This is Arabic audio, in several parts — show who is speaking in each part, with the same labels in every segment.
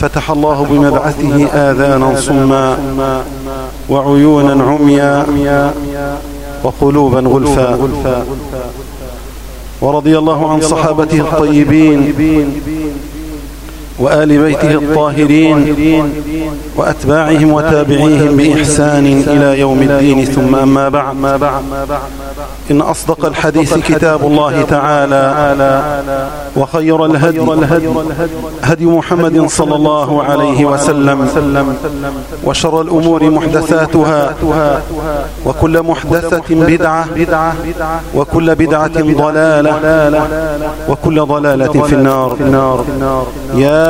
Speaker 1: فتح الله بمبعثه آذانا صما وعيونا عميا وقلوبا غلفا ورضي الله عن صحابته الطيبين وآل بيته الطاهرين وأتباعهم وتابعيهم بإحسان إلى يوم الدين ثم أما بعد. إن أصدق الحديث كتاب الله تعالى وخير الهدي هدي محمد صلى الله عليه وسلم. وشر الأمور محدثاتها. وكل محدثة بدعة. وكل بدعة ضلالة. وكل ضلالة في النار. يا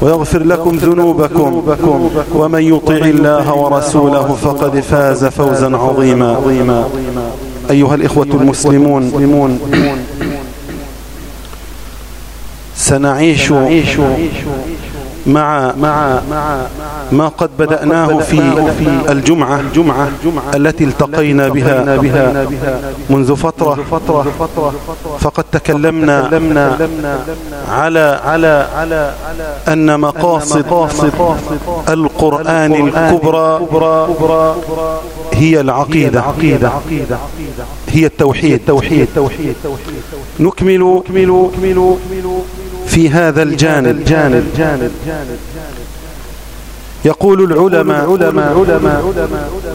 Speaker 1: ويغفر لكم ذنوبكم ومن يطع الله ورسوله فقد فاز فوزا عظيما. أيها الإخوة المسلمون سنعيش مع مع ما قد بدأناه في الجمعة جمعة التي التقينا بها بها منذ فترة. فقد تكلمنا على على أن مقاصد القرآن الكبرى هي العقيدة. هي التوحيد. توحيد نكمل في هذا الجانب. جانب جانب يقول العلماء علماء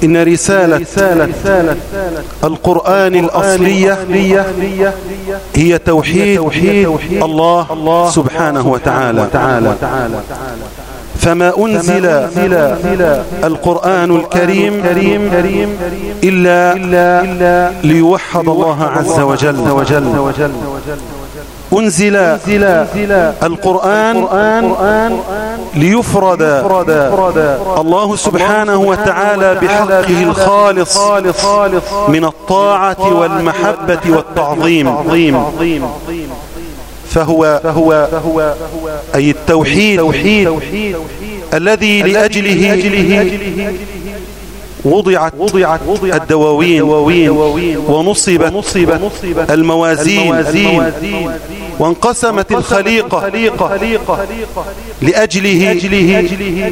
Speaker 1: إن رسالة القرآن الأصلية هي توحيد الله سبحانه وتعالى. فما أنزل القرآن الكريم إلا ليوحد الله عز وجل. أنزل القرآن ليفرد الله سبحانه وتعالى بحقه الخالص من الطاعة والمحبة والتعظيم. فهو فهو أي التوحيد الذي لأجله وضعت وضعت الدواوين ونصبت الموازين وانقسمت الخليقة لأجله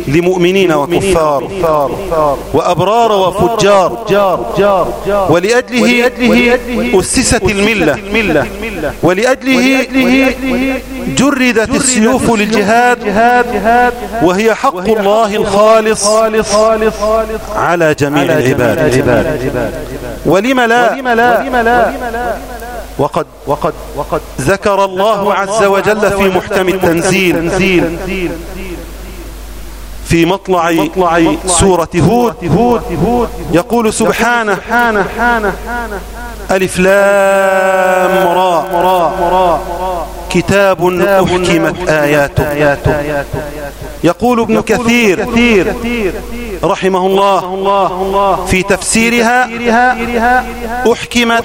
Speaker 1: لمؤمنين وكفار وأبرار وفجار ولأجله أسست الملة ولأجله جردت السيوف للجهاد وهي حق الله الخالص على جميع العباد. ولم لا؟ وقد وقد وقد ذكر الله عز وجل في محكم التنزيل في مطلع سورة هود يقول سبحانه ألف لام را كتاب أحكمت آياته. يقول ابن كثير رحمه الله في تفسيرها أحكمت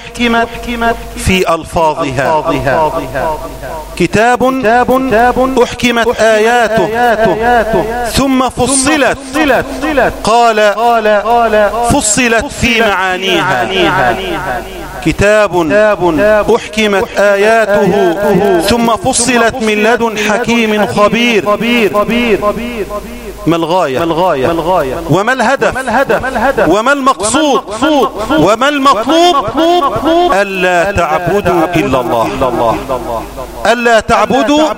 Speaker 1: في ألفاظها. كتاب أحكمت آياته. ثم فصلت. قال فصلت في معانيها. كتاب أحكمت آياته ثم فصلت من لدن حكيم خبير. ما الغاية؟ ما الغاية؟ وما الهدف؟ وما المقصود؟ وما المطلوب؟ ألا تعبدوا إلا الله. ألا تعبدوا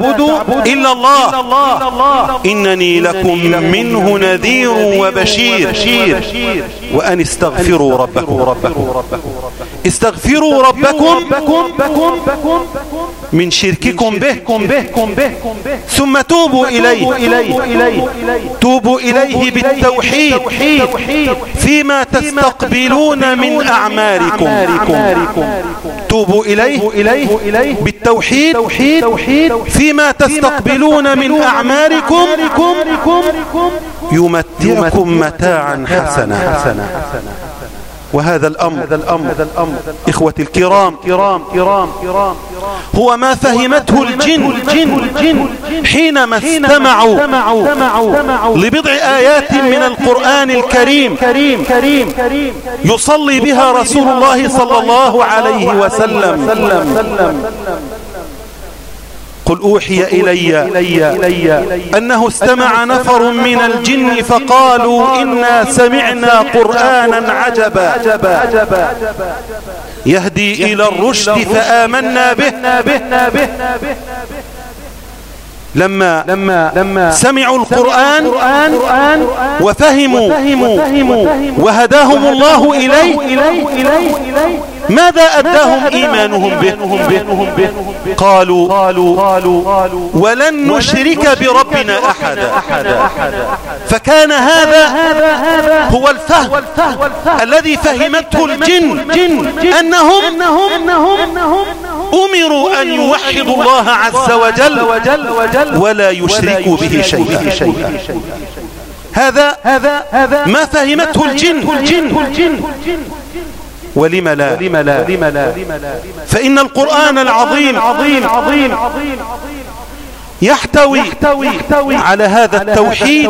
Speaker 1: إلا الله. إنني لكم منه نذير وبشير. وأن استغفروا ربكم. استغفروا ربكم. من شرككم به ثم توبوا إليه توبوا إليه بالتوحيد فيما تستقبلون من أعماركم توبوا إليه بالتوحيد فيما تستقبلون من أعماركم يمتعكم متاعا حسنا. وهذا الأمر إخوتي الكرام. هو ما فهمته الجن حينما استمعوا لبضع آيات من القرآن الكريم. يصلي بها رسول الله صلى الله عليه وسلم. قل أوحي إلي أنه استمع نفر من الجن فقالوا إنا سمعنا قرآنا عجبا. يهدي إلى الرشد فآمنا به. لما لما لما سمعوا القرآن وفهموا وهداهم الله إليه. ماذا أداهم إيمانهم به؟ قالوا ولن نشرك بربنا أحدا. فكان هذا هو الفهم الذي فهمته الجن أنهم أمروا أن يوحدوا الله عز وجل ولا يشركوا به شيئا. هذا ما فهمته الجن. ولم لا؟ فإن القرآن العظيم يحتوي على هذا التوحيد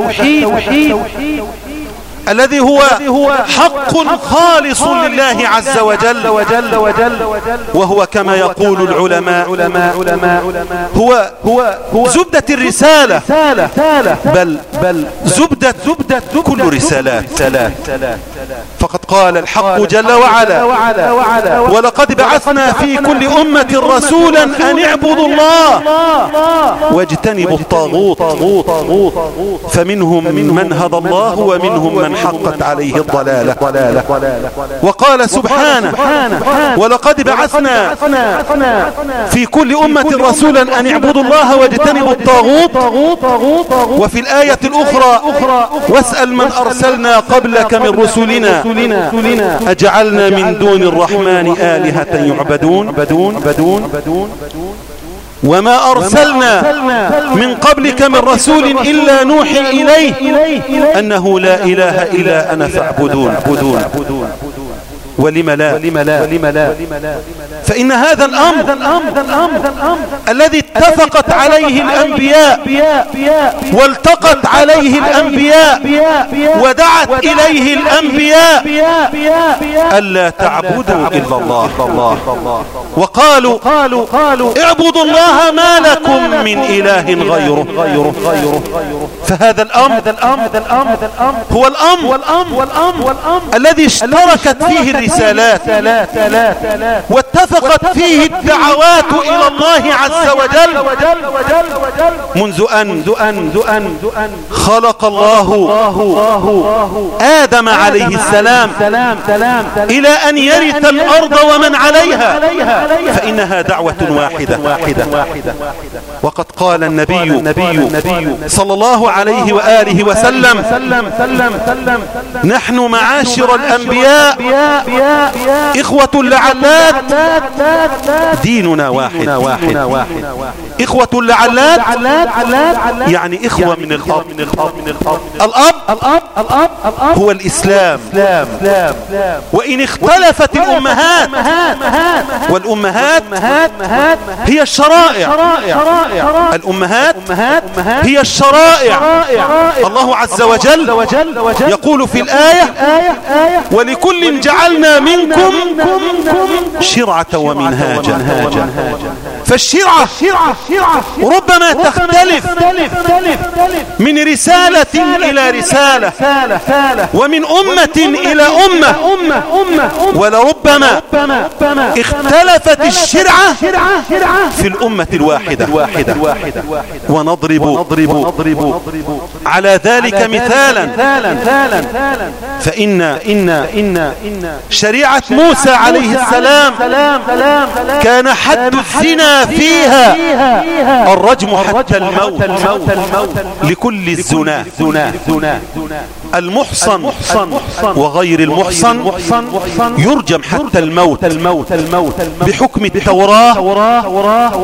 Speaker 1: الذي هو حق خالص لله عز وجل. وهو كما يقول العلماء. هو هو زبدة الرسالة. بل بل زبدة زبدة كل رسالات. فقد قال الحق جل وعلا. ولقد بعثنا في كل أمة رسولا أن اعبدوا الله. واجتنبوا الطاغوت. فمنهم من هدى الله ومنهم من حقت عليه الضلالة. وقال سبحانه ولقد بعثنا في كل أمة رسولا أن اعبدوا الله واجتنبوا الطاغوت. وفي الآية الأخرى واسأل من أرسلنا قبلك من رسلنا. أجعلنا من دون الرحمن آلهة يعبدون بدون بدون بدون وما أرسلنا من قبلك من رسول إلا نوحي إليه أنه لا إله إلا أنا فاعبدون. ولم لا؟ ولم لا؟ فإن هذا الأمر الذي اتفقت عليه الأنبياء والتقت عليه الأنبياء ودعت إليه الأنبياء ألا تعبدوا إلا الله. وقالوا اعبدوا الله ما لكم من إله غيره. فهذا الأمر هو الأمر الذي اشتركت فيه الرسالات واتفقت فيه الدعوات إلى الله عز وجل. منذ أن خلق الله آدم عليه السلام إلى أن يرث الأرض ومن عليها. فإنها دعوة واحدة. وقد قال النبي صلى الله عليه وآله وسلم. نحن معاشر الأنبياء. إخوة لعلات ديننا واحد. إخوة لعلات. يعني إخوة من الأب. الأب هو الإسلام. وإن اختلفت الأمهات والأمهات هي الشرائع. الأمهات هي الشرائع. الله عز وجل يقول في الآية ولكل جعلنا منكم شرعة ومنهاجا. فالشرعة ربما تختلف من رسالة إلى رسالة ومن أمة إلى أمة ولربما اختلفت الشرعة في الأمة الواحدة ونضرب على ذلك مثالا. فإن إن إن شريعة موسى عليه السلام كان حد الزنا فيها الرجم حتى الموت لكل الزنا. المحصن وغير المحصن يرجم حتى الموت بحكم التوراة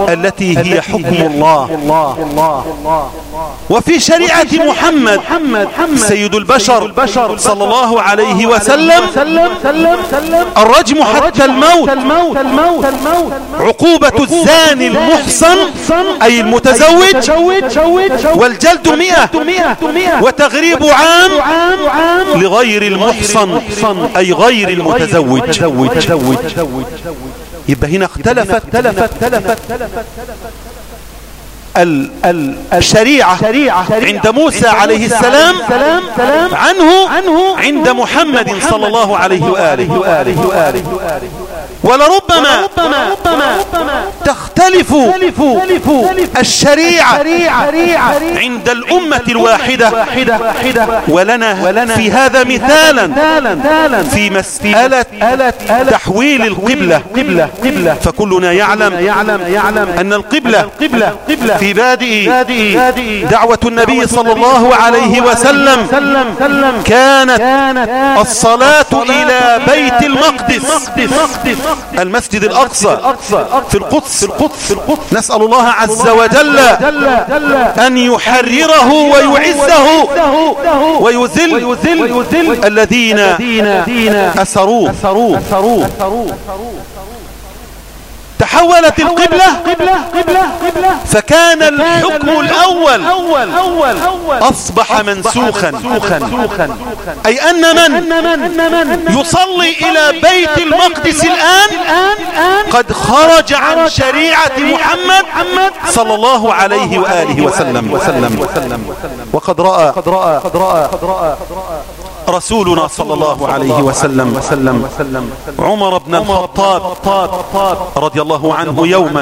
Speaker 1: التي هي حكم الله. وفي شريعة محمد سيد البشر صلى الله عليه وسلم الرجم حتى الموت. عقوبة الزاني المحصن أي المتزوج والجلد مئة وتغريب عام لغير المحصن أي غير المتزوج. يبقى هنا اختلفت الشريعة عند موسى عليه السلام عنه عند محمد صلى الله عليه وآله. ولربما تختلف الشريعة عند الأمة الواحدة. ولنا في هذا مثالا في مسألة تحويل القبلة. فكلنا يعلم أن القبلة في بادئ دعوة النبي صلى الله عليه وسلم كانت الصلاة إلى بيت المقدس. المسجد الأقصى في القدس نسأل الله عز وجل أن يحرره ويعزه ويذل الذين أسروه. تحولت القبلة فكان الحكم الأول. أصبح منسوخا. أي أن من؟ يصلي إلى بيت المقدس الآن. قد خرج عن شريعة محمد صلى الله عليه وآله وسلم. وقد رأى. رسولنا صلى الله عليه وسلم. عمر بن الخطاب رضي الله عنه يوما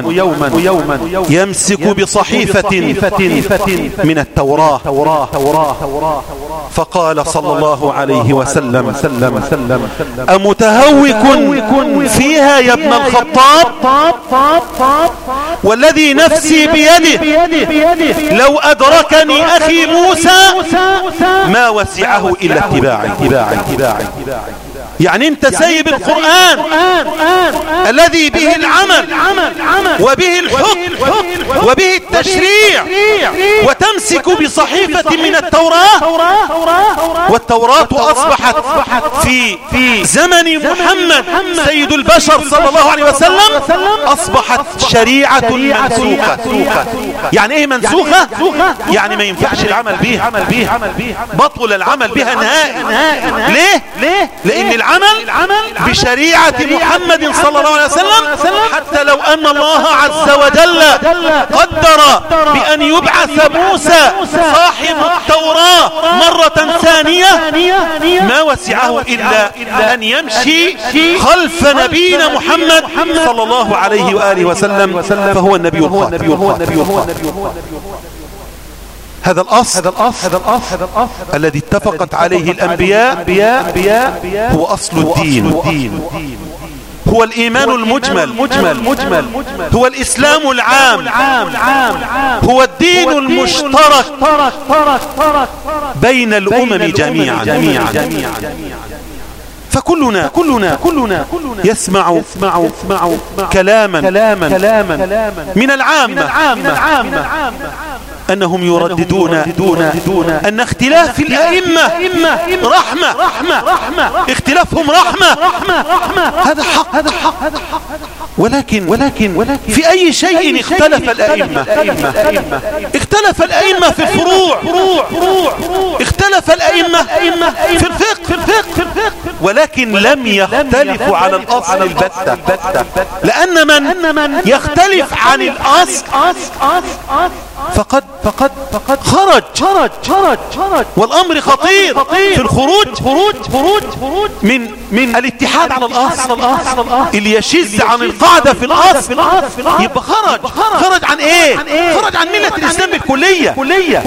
Speaker 1: يوما يمسك بصحيفة من التوراة. فقال صلى الله عليه وسلم أمتهوك فيها يا ابن الخطاب؟ والذي نفسي بيده. لو أدركني أخي موسى ما وسعه إلا اتباعي يعني انت سايب القرآن. الذي به العمل. وبه الحكم. وبه التشريع. وتمسك بصحيفة من التوراة. والتوراة أصبحت في زمن محمد. سيد البشر صلى الله عليه وسلم أصبحت شريعة منسوخة. يعني إيه منسوخة؟ يعني ما ينفعش العمل بها بطل العمل بها نهائي. ليه؟ لأن العمل بشريعة محمد صلى الله عليه وسلم حتى لو أن الله عز وجل قدر بأن يبعث موسى صاحب التوراة مرة ثانية ما وسعه إلا أن يمشي خلف نبينا محمد صلى الله عليه وآله وسلم فهو النبي الخاتم هذا الأصل هذا الأصل هذا الأصل هذا الأصل الذي اتفقت عليه الأنبياء هو أصل الدين. هو الإيمان المجمل مجمل مجمل هو الإسلام العام. هو الدين المشترك بين الأمم جميعا. فكلنا كلنا كلنا يسمع يسمع يسمع كلاما. كلاما. كلاما. من العامة. أنهم يرددون دون أن اختلاف الأئمة رحمة. رحمة. رحمة. اختلافهم رحمة. رحمة. رحمة. هذا حق. هذا حق. هذا حق. ولكن ولكن ولكن في أي شيء اختلف الأئمة. اختلف الأئمة في الفروع. فروع فروع اختلف الأئمة في الفقه. في الفقه. في الفقه. ولكن لم يختلفوا على الأصل البتة. لأن من يختلف عن الأصل. فقد فقد فقد خرج. خرج. خرج. خرج. والأمر خطير في الخروج. خروج خروج خروج من من الاتحاد على الاصل اللي يشذ عن القاعدة في الاصل يبقى خرج. خرج عن إيه؟ خرج عن ملة الإسلام بالكليه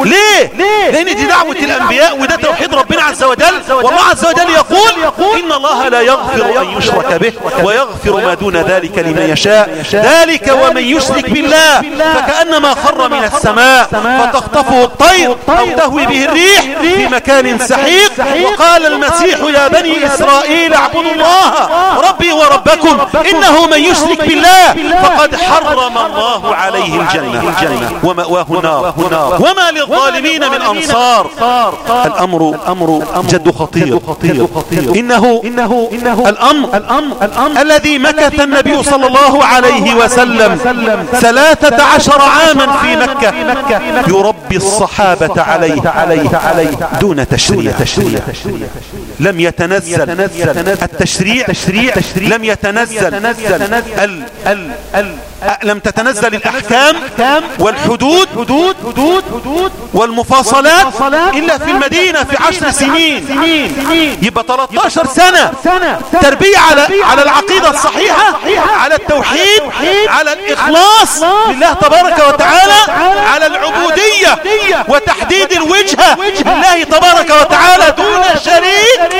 Speaker 1: ليه؟ لأن دي دعوة الأنبياء وده توحيد ربنا عز وجل. والله عز وجل يقول إن الله لا يغفر أن يشرك به ويغفر ما دون ذلك لمن يشاء. ذلك ومن يشرك بالله. فكأنما خر من السماء فتخطفه الطير أو تهوي به الريح في مكان سحيق. وقال المسيح يا بني إسرائيل اعبدوا الله. ربي وربكم. إنه من يشرك بالله. فقد حرم الله عليه الجنة ومأواه النار. وما للظالمين من أنصار. الأمر الأمر جد خطير إنه الأمر الذي مكث النبي صلى الله عليه وسلم ثلاثة عشر عاما في مكة. يربي الصحابة عليه. دون تشريع. لم يتنزل التشريع. تشريع لم يتنزل. لم تتنزل. الأحكام. والحدود حدود حدود حدود والمفاصلات إلا في المدينة في عشر سنين. يبقى 13 سنة. تربية على على العقيدة الصحيحة على التوحيد على الإخلاص لله تبارك وتعالى على العبودية وتحديد الوجهة لله تبارك وتعالى دون شريك.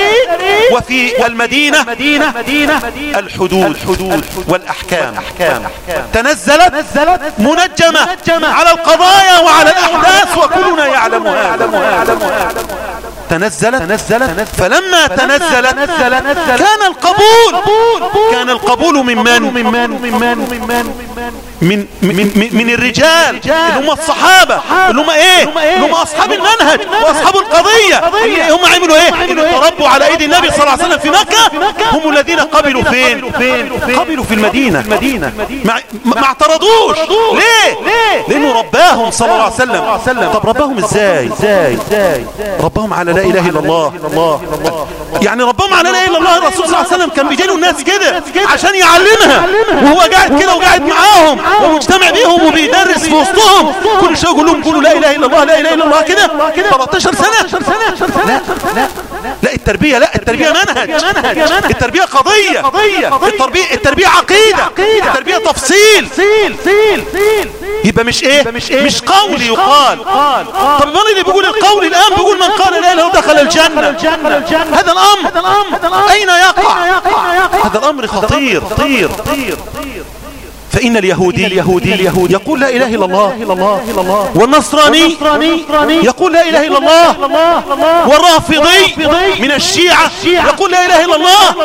Speaker 1: وفي المدينة الحدود والأحكام. تنزلت منجمة على القضايا وعلى الأحداث وكلنا يعلم هذا تنزلت تنزلت. فلما تنزلت كان القبول. كان القبول من من من من من من من الرجال اللي هم الصحابة اللي هم إيه؟ اللي هم أصحاب المنهج وأصحاب القضية. هم عملوا إيه؟ تربوا على ايدي النبي صلى الله عليه وسلم في مكة. هم الذين قبلوا فين؟ قبلوا في المدينة. ما اعترضوش ليه؟ لأنه رباهم صلى الله عليه وسلم. طب رباهم إزاي؟ إزاي؟ رباهم على لا إله إلا الله. يعني ربهم على لا إله إلا الله. الرسول صلى الله عليه وسلم كان بيجي له الناس كده. عشان يعلمها. وهو قاعد كده وقاعد معاهم. ومجتمع بيهم وبيدرس في وسطهم. كل شيء يقول لهم قولوا لا إله إلا الله لا إله إلا الله كده. 13 سنة. لا لا لا التربية لا التربية منهج. التربية قضية. التربية التربية عقيدة. التربية تفصيل. يبقى مش إيه؟ مش قول يقال. طب من اللي بيقول القول الآن؟ بيقول من قال لا إله دخل الجنة. هذا الأمر. أين يقع؟ هذا الأمر خطير خطير. فإن اليهودي اليهودي اليهودي يقول لا إله إلا الله. والنصراني يقول لا إله إلا الله. والرافضي من الشيعة يقول لا إله إلا الله.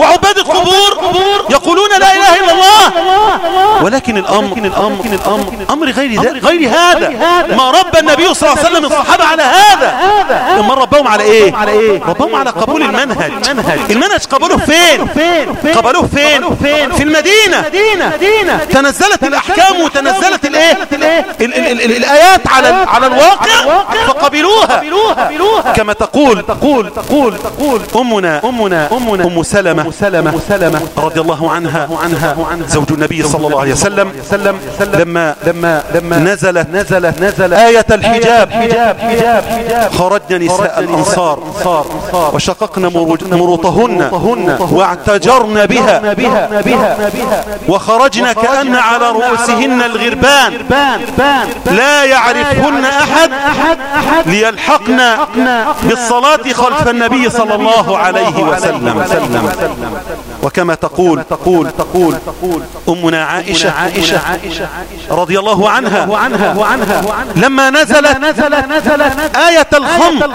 Speaker 1: وعباد القبور يقولون لا إله إلا الله. ولكن الأمر الأمر الأمر أمر غير غير هذا. ما رب النبي صلى الله عليه وسلم الصحابة على هذا. ما ربهم على إيه؟ ربهم على قبول المنهج. المنهج. قبلوه فين؟ قبلوه فين؟ في المدينة. تنزلت الأحكام وتنزلت الإيه؟ الآيات على على الواقع فقبلوها. كما تقول تقول تقول تقول. امنا امنا أمنا. أم سلمة. سلمة. سلمة. رضي الله عنها. عنها. زوج النبي صلى الله عليه وسلم. سلم لما لما لما نزلت نزلت نزلت آية الحجاب. حجاب. حجاب. خرجنا نساء الأنصار. وشققنا مروطهن. واعتجرن بها. وخرجنا كأن على رؤوسهن الغربان. لا يعرفهن أحد ليلحقن بالصلاة خلف النبي صلى الله عليه وسلم. وكما تقول تقول تقول أمنا عائشة عائشة رضي الله عنها لما نزلت آية الخمر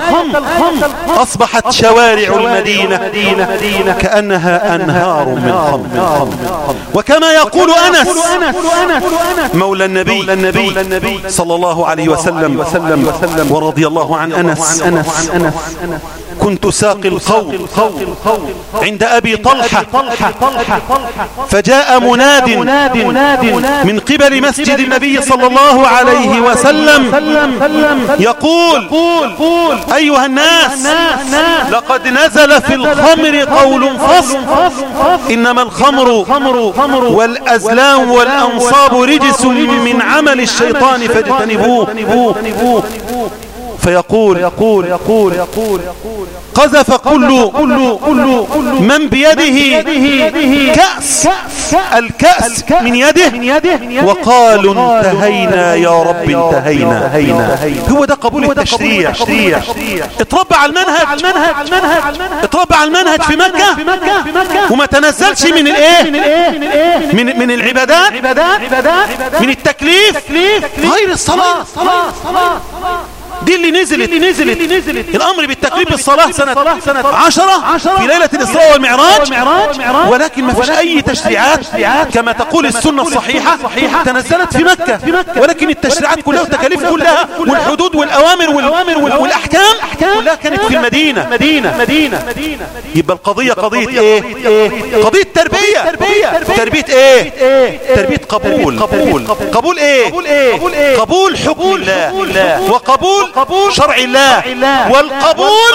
Speaker 1: أصبحت شوارع المدينة كأنها أنهار من خمر. وكما يقول أنس. مولى النبي. صلى الله عليه وسلم. ورضي الله عن أنس. كنت ساقي القوم عند أبي طلحة. فجاء مناد من قبل مسجد النبي صلى الله عليه وسلم يقول أيها الناس لقد نزل في الخمر قول فصل. إنما الخمر والأزلام والأنصاب رجس من عمل الشيطان فاجتنبوه. فيقول يقول يقول يقول. قذف كل كل كل من بيده كأس. الكأس من يده. وقالوا انتهينا يا رب انتهينا. هو ده قبول التشريع. اتربى على المنهج. اتربى على المنهج في مكة. وما تنزلش من الايه؟ من من العبادات؟ من التكليف؟ غير الصلاة. دي اللي نزلت. اللي نزلت, اللي نزلت. الأمر بالتكليف بالصلاة سنة, سنة عشرة في ليلة الإسراء والمعراج. ولكن ما فيش أي تشريعات كما تقول السنة الصحيحة تنزلت في مكة. ولكن التشريعات كلها والتكاليف كلها والحدود والأوامر والأحكام كلها كانت في المدينة. مدينة. مدينة. يبقى القضية قضية إيه؟ قضية تربية. تربية. إيه؟ تربية. قبول. قبول قبول إيه؟ قبول حكم الله. وقبول قبول شرع الله والقبول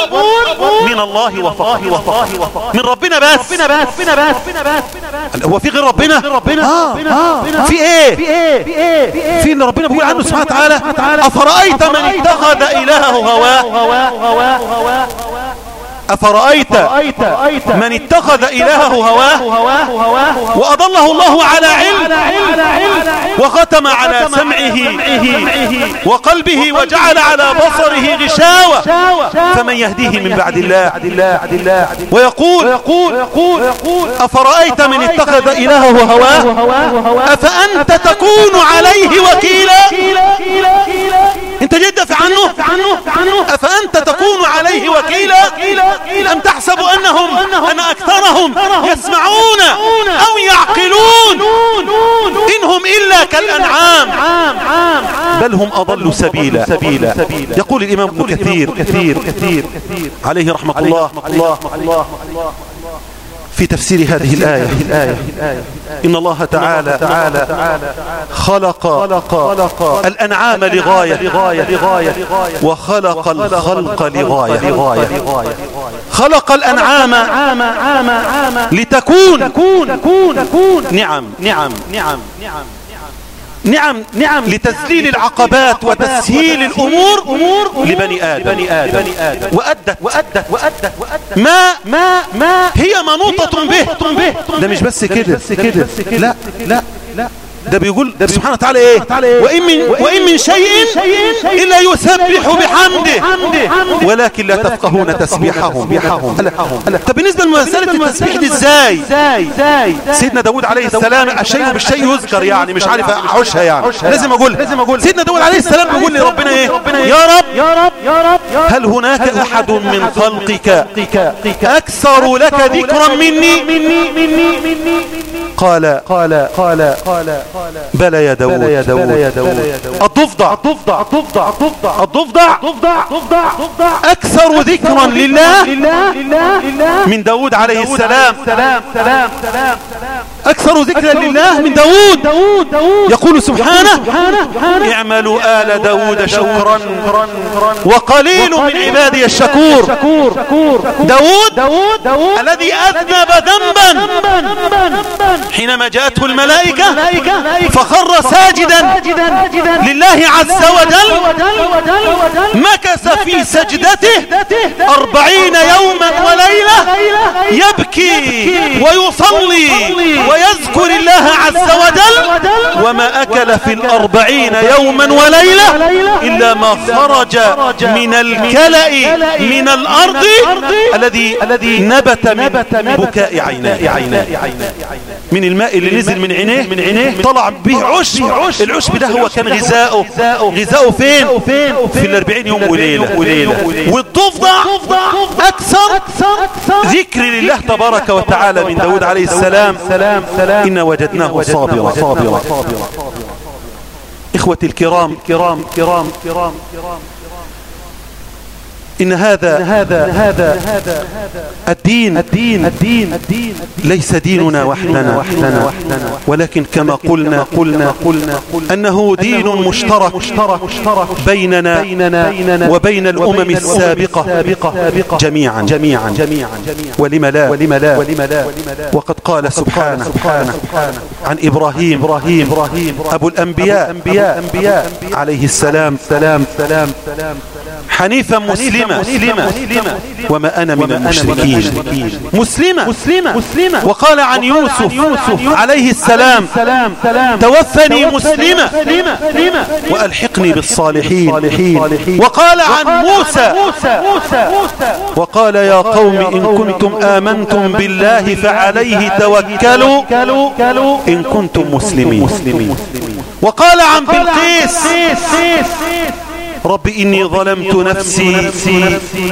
Speaker 1: من الله وفقه من ربنا بس. هو في غير ربنا؟ في إيه؟ في اللي ربنا بيقول عنه سبحانه وتعالى أفرأيت من اتخذ إلهه هواه. أفرأيت من اتخذ إلهه هواه؟ وأضله الله على علم وختم على سمعه وقلبه وجعل على بصره غشاوة فمن يهديه من بعد الله. ويقول أفرأيت من اتخذ إلهه هواه؟ أفأنت تكون عليه وكيلا؟ أنت جد في عنه؟ أفأنت تكون عليه وكيلا؟ أم تحسب أنهم أن أكثرهم يسمعون أو يعقلون؟ إنهم إلا كالأنعام. بل هم أضل سبيلا. يقول الإمام كثير عليه رحمة الله. في تفسير هذه الآية. إن الله تعالى خلق الأنعام لغاية وخلق الخلق لغاية. خلق الأنعام لتكون. نعم. نعم. نعم نعم نعم لتذليل العقبات وتسهيل الأمور أمور لبني آدم. بني آدم. وأدت وأدت وأدت ما ما ما. هي منوطة به. ده مش بس كده. لا لا. ده بيقول ده سبحانه وتعالى إيه؟ وإن من, وإن من شيء إلا يسبح بحمده. ولكن لا تفقهون تسبيحهم. طب بالنسبة لمسألة التسبيح دي إزاي؟ سيدنا داود عليه السلام الشيء بالشيء يذكر يعني مش عارف احوشها يعني. لازم أقول. سيدنا داود عليه السلام بيقول لربنا إيه؟ يا رب. يا رب يا رب هل هناك أحد من خلقك؟ أكثر لك ذكرا مني. قال. قال قال قال. بلى يا داود بلى يا داود الضفدع. الضفدع. الضفدع. الضفدع. الضفدع. الضفدع. أكثر ذكرا لله. من داود عليه السلام. سلام. سلام. سلام. أكثر ذكرا لله من داود يقول سبحانه اعملوا آل داود شكرا وقليل من عبادي الشكور. داود الذي أذنب ذنبا. حينما جاءته الملائكة فخر ساجدا. لله عز وجل. مكث في سجدته أربعين يوما وليلة يبكي ويصلي. ويذكر الله عز وجل وما أكل في الأربعين يوما وليلة إلا ما خرج من الكلأ من الأرض الذي نبت من بكاء عيناه. من الماء اللي نزل من عينيه من عينيه طلع به عشب. العشب ده هو كان غذاؤه. غذاؤه فين؟ في الأربعين يوم وليلة. والضفدع أكثر ذكر لله تبارك وتعالى من داود عليه السلام. إن وجدناه صابرا صابرا. إخوتي الكرام كرام كرام كرام. إن هذا هذا هذا الدين الدين الدين ليس ديننا وحدنا. وحدنا. ولكن كما قلنا قلنا قلنا أنه دين مشترك بيننا وبين الأمم السابقة جميعا. جميعا. ولم لا؟ ولم لا؟ وقد قال سبحانه سبحانه عن إبراهيم. إبراهيم. أبو الأنبياء. عليه السلام. سلام سلام. حنيفا مسلمة. وما أنا من المشركين. مسلمة. وقال عن يوسف. عليه السلام. توفني مسلمة. وألحقني بالصالحين. وقال عن موسى. وقال يا قوم إن كنتم آمنتم بالله فعليه توكلوا. إن كنتم مسلمين. وقال عن بلقيس. رب إني ظلمت نفسي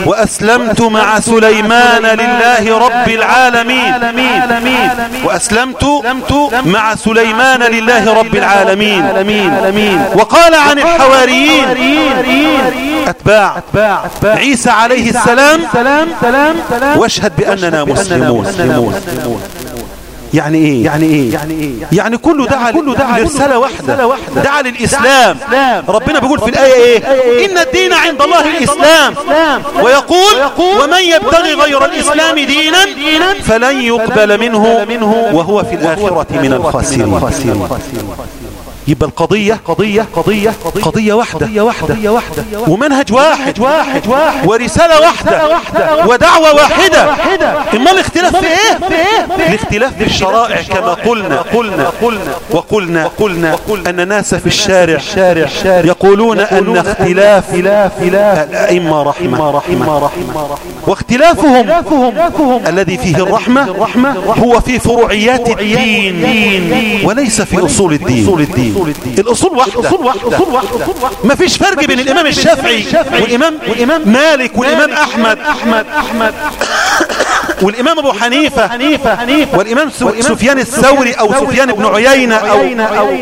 Speaker 1: وأسلمت مع سليمان لله رب العالمين. وأسلمت مع سليمان لله رب العالمين. وقال عن الحواريين. أتباع. عيسى عليه السلام. واشهد بأننا مسلمون. يعني إيه؟ يعني إيه؟ يعني إيه؟ يعني كله دعا كله دعا لرساله واحدة دعا للإسلام. ربنا بيقول في الآية إيه؟ إن الدين عند الله الإسلام. ويقول ومن يبتغي غير الإسلام دينا فلن يقبل منه وهو في الآخرة من الخاسرين يبقى القضية قضية قضية قضية واحدة. قضية واحدة. ومنهج واحد. واحد. ورسالة واحدة. ودعوة واحدة. إما الاختلاف في إيه؟ الاختلاف في الشرائع كما قلنا. قلنا قلنا. وقلنا. قلنا أن الناس في الشارع يقولون أن اختلاف الأئمة رحمة. واختلافهم الذي فيه الرحمة هو في فروعيات الدين. وليس في أصول الدين. الأصول واحدة. الأصول واحدة. ما فيش فرق بين الإمام الشافعي والإمام, والإمام مالك والإمام أحمد. أحمد أحمد. والإمام أبو حنيفة والإمام سفيان الثوري أو سفيان بن عيينة أو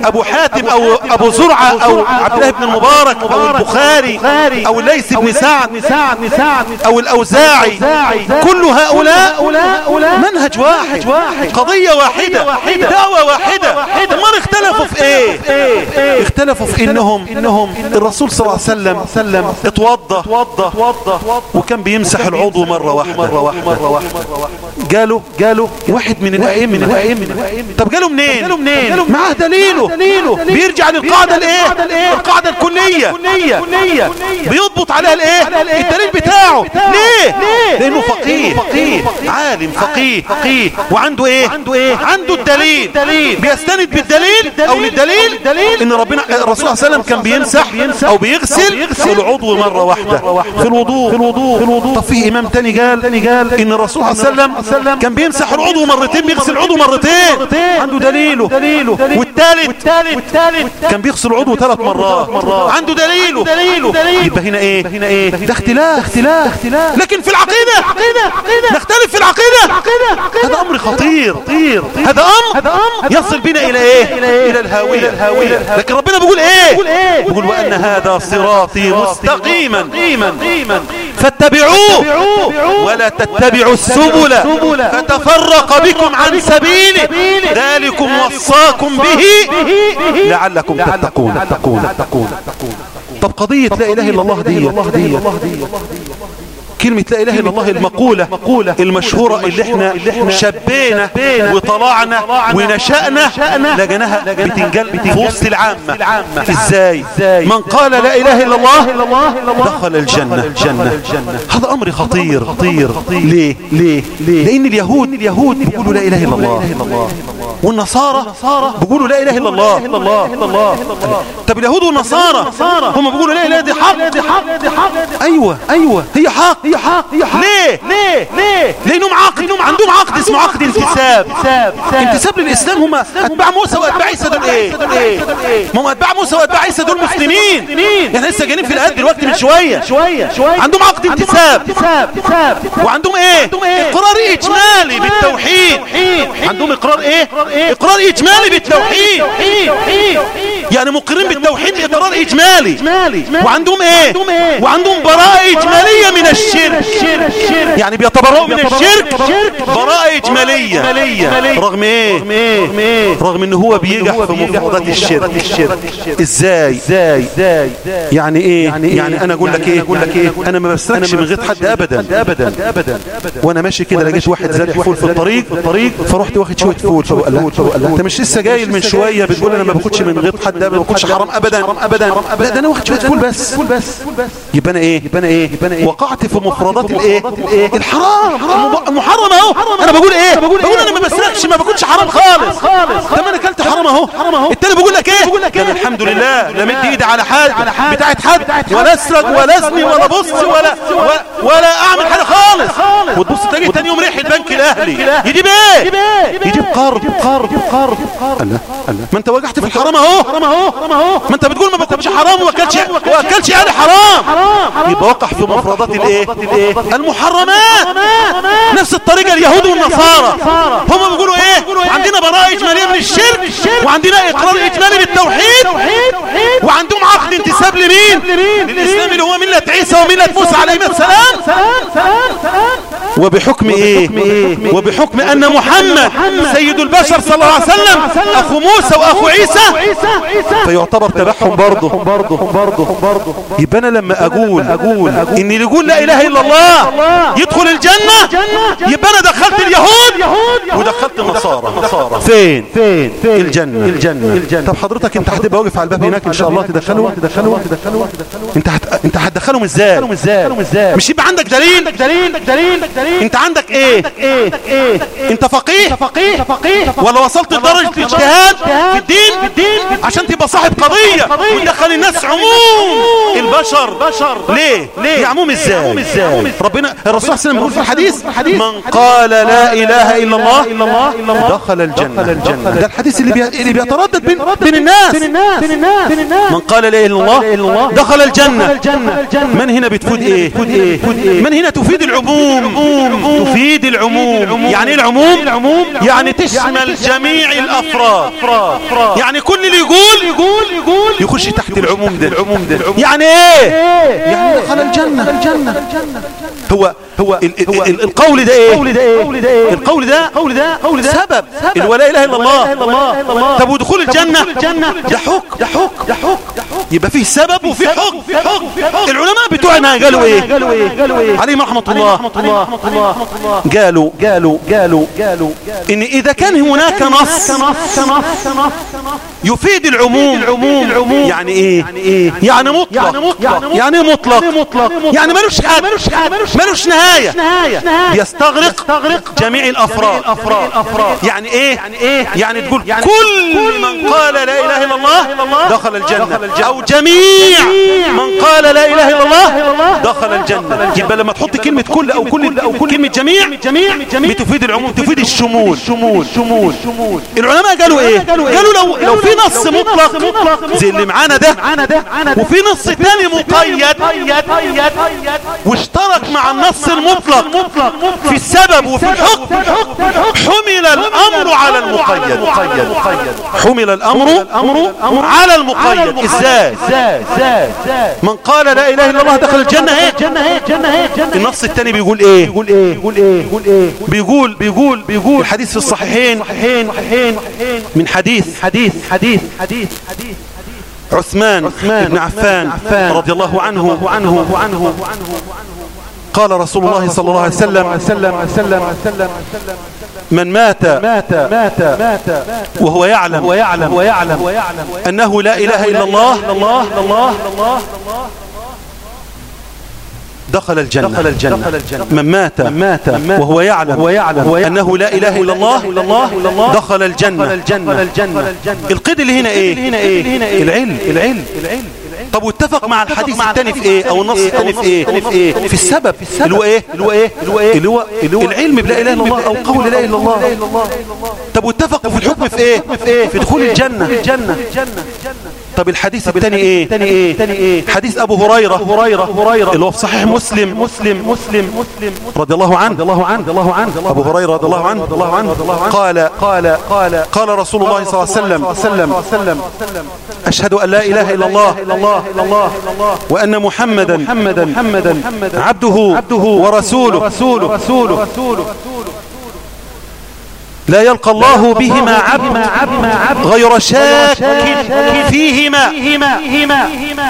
Speaker 1: أبو حاتم أو أبو زرعة أو عبد الله بن المبارك أو البخاري أو ليس بن سعد أو الأوزاعي كل هؤلاء منهج واحد قضية واحدة دعوة واحدة. ما اختلفوا في إيه؟ اختلفوا في انهم إنهم الرسول صلى الله عليه وسلم اتوضى. وكان بيمسح العضو مرة واحدة. مرة واحدة قالوا قالوا واحد من الأئمة طب قالوا منين؟ قالوا منين؟ معاه دليله. بيرجع للقاعدة الإيه؟ القاعدة الكليه بيضبط عليها الإيه؟ الدليل بتاعه. ليه؟ لأنه فقيه. فقيه. عالم فقيه. فقيه. وعنده إيه؟ عنده إيه؟ عنده الدليل. بيستند بالدليل أو للدليل إن ربنا الرسول صلى الله عليه وسلم كان بيمسح أو بيغسل العضو مرة واحدة. في الوضوء. في الوضوء. طب في إمام تاني قال قال إن الرسول عليه وسلم كان بيمسح العضو مرتين بيغسل العضو مرتين. عنده دليله. والثالث كان بيغسل العضو ثلاث مرات. عنده دليله. يبقى هنا إيه؟ هنا إيه؟ ده اختلاف. اختلاف. لكن في العقيدة. نختلف في العقيدة. هذا أمر خطير. هذا أمر يصل بنا إلى إيه؟ إلى الهاويه لكن ربنا بيقول إيه؟ بيقول وأن هذا صراطي مستقيما. فاتبعوه. ولا تتبعوا السبل فتفرق بكم عن سبيله. ذلكم وصاكم به. لعلكم تتقون. طب قضية لا إله إلا الله دي كلمة لا إله إلا الله المقولة المشهورة اللي إحنا شبينا وطلعنا ونشأنا لقناها بتنجل في وسط العامة إزاي من قال لا إله إلا الله دخل الجنة هذا أمر خطير خطير ليه ليه لأن اليهود اليهود بيقولوا لا إله إلا الله والنصارى بيقولوا لا إله إلا الله طب اليهود والنصارى هم بيقولوا لا إله دي حق أيوة أيوة هي حق هي حق ليه؟ ليه؟ ليه؟ لأنهم عقد عندهم عقد اسمه عقد انتساب. انتساب. للإسلام هم أتباع موسى وأتباع عيسى دول إيه؟ ما هم أتباع موسى وأتباع عيسى دول مسلمين. يعني لسه جايين في الآيات دلوقتي من شوية. شوية عندهم عقد انتساب. وعندهم إيه؟ إقرار إجمالي بالتوحيد. عندهم إقرار إيه؟ إقرار إجمالي بالتوحيد. يعني مقرين بالتوحيد إقرار إجمالي. وعندهم إيه؟ وعندهم براءة إجمالية من الشرك. يعني بيتبرؤوا من الشرك براءة إجمالية. رغم إيه؟ رغم ان هو بيجح في مفردات الشرك. إزاي؟ يعني إيه؟ يعني أنا أقول لك إيه؟ أقول لك إيه؟ أنا ما بسرقش من غير حد ابدا. ابدا. ابدا. وأنا ماشي كده لقيت واحد زاد فول في الطريق الطريق. فرحت واخد شوية فول فقال له أنت مش لسه جاي من شوية بتقول أنا ما باخدش من غير حد ابدا ما باخدش حرام ابدا ابدا. لا ده أنا واخد شوية فول بس. يبقى أنا إيه؟ يبقى أنا إيه؟ وقعت في مفردات الايه؟ الحرام. المحرم اهو. أنا بقول إيه؟ بقول أنا ما بسرقش ما باكلش حرام خالص. طب أنا أكلت حرام أهو. التاني بقول لك إيه؟ أنا الحمد لله لا مد ايدي على حد. بتاعت حد. ولا أسرق ولا ازني ولا بص ولا ولا أعمل حاجة خالص. وتبص تلاقي تاني يوم ريح البنك الأهلي. يجيب إيه؟ يجيب قرض. قرض. قرض. الله الله ما أنت وجعت في الحرام أهو. ما أنت بتقول ما باكلش حرام وأكلش وأكلش يعني حرام. يبقى وقع في مفردات الإيه؟ المحرمات نفس الطريقة اليهود والنصارى. هم بيقولوا إيه؟ عندنا براءه إجمالية من الشرك وعندنا إقرار إجمالي بالتوحيد. وعندهم عقد انتساب لمين للإسلام اللي هو ملة عيسى وملة موسى عليهما السلام وبحكم إيه؟ وبحكم أن محمد سيد البشر صلى الله عليه وسلم أخو موسى وأخو عيسى. فيعتبر تبعهم برضه. برضه. برضه برضه يبقى أنا لما أقول أقول ان اللي يقول لا إله إلا الله يدخل الجنة يبقى أنا دخلت اليهود. ودخلت النصارى. فين؟ فين؟ فين؟ الجنة. الجنة. الجنه طب حضرتك انت هتبقى واقف على الباب هناك إن شاء الله تدخله تدخله انت هت... انت هتدخلهم إزاي؟ مش يبقى عندك دليل؟ دليل؟ دليل؟ انت عندك إيه؟ إيه؟ إيه؟ انت فقيه؟ فقيه؟ فقيه؟ ولا وصلت لدرجة الاجتهاد في الدين؟ في الدين؟ عشان تبقى صاحب قضية وتدخل الناس عموم. البشر. بشر ليه؟ ليه؟ عموم إزاي؟ ربنا الرسول صلى الله عليه وسلم بيقول في الحديث من قال لا إله إلا الله دخل الجنة. ده الحديث اللي اللي بيتردد بين بين الناس. من قال لا إله إلا الله. دخل الجنة. من هنا بتفيد إيه؟ من هنا تفيد العموم. تفيد العموم. يعني إيه العموم. يعني تشمل جميع الأفراد. يعني كل اللي يقول يقول يقول يخش تحت العموم ده. يعني إيه؟ يعني دخل الجنة. هو هو القول ده إيه؟ القول ده قول ده قول ده سبب الولا إله إلا الله. طب ودخول الجنة؟ ده حكم ده حكم ده حكم يبقى فيه سبب وفيه حكم. العلماء بتوعنا قالوا إيه؟ قالوا إيه؟ قالوا إيه؟ عليهم رحمة الله. قالوا قالوا قالوا قالوا إن إذا كان هناك نص يفيد العموم. العموم. يعني إيه؟ يعني مطلق. يعني مطلق. يعني ملوش حد. ملوش نهاية. يستغرق جميع الأفراد. يعني إيه؟ يعني تقول كل من قال لا إله إلا الله دخل الجنة. أو جميع من قال لا إله إلا الله دخل الجنة. يبقى لما تحط كلمة كل أو كل أو كلمة جميع بتفيد العموم تفيد الشمول. شمول شمول العلماء قالوا إيه؟ قالوا لو لو في نص مطلق زي اللي معانا ده. وفي نص ثاني مقيد. واشترك مع النص المطلق في السبب وفي الحكم. حمل الأمر على المقيد. حمل الأمر على المقيد. إزاي؟ من قال لا إله إلا الله دخل الجنة. إيه النص الثاني بيقول إيه؟ بيقول بيقول بيقول الحديث في الصحيحين. من حديث حديث حديث حديث حديث عثمان بن عفان رضي الله عنه. وعنه وعنه قال رسول الله صلى الله عليه وسلم من مات وهو يعلم ويعلم ويعلم أنه لا إله إلا الله دخل الجنة, دخل الجنة, دخل الجنة من مات, من مات وهو يعلم, ويعلم أنه لا إله إلا الله دخل الجنة, الجنة القيد اللي هنا إيه؟ العلم العلم العلم. طب واتفق مع الحديث الثاني في إيه؟ أو النص الثاني في إيه؟ في إيه؟ في السبب. اللي هو إيه؟ اللي هو إيه؟ اللي هو اللي هو العلم بلا إله إلا الله أو قول لا إله إلا الله. طب واتفقوا في الحكم في إيه؟ في إيه في دخول الجنه الجنة. طب الحديث الثاني إيه؟
Speaker 2: تاني إيه؟ تاني إيه
Speaker 1: حديث أبو هريرة.
Speaker 2: هريرة. هريرة.
Speaker 1: اللي هو في صحيح مسلم.
Speaker 2: مسلم. مسلم. مسلم.
Speaker 1: رضي الله عنه.
Speaker 2: الله عنه. الله عنه.
Speaker 1: أبو هريرة رضي الله عنه.
Speaker 2: الله عنه. الله عنه.
Speaker 1: قال
Speaker 2: قال قال
Speaker 1: قال رسول الله صلى الله عليه وسلم.
Speaker 2: سلم سلم
Speaker 1: أشهد أن لا إله
Speaker 2: إلا الله. الله. الله.
Speaker 1: وأن محمدا
Speaker 2: محمدا محمدا
Speaker 1: عبده
Speaker 2: عبده
Speaker 1: ورسوله.
Speaker 2: رسوله رسوله رسوله
Speaker 1: لا يلقى الله بهما عبد غير شاك فيهما